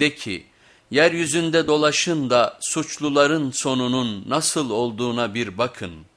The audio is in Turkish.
De ki, yeryüzünde dolaşın da suçluların sonunun nasıl olduğuna bir bakın.''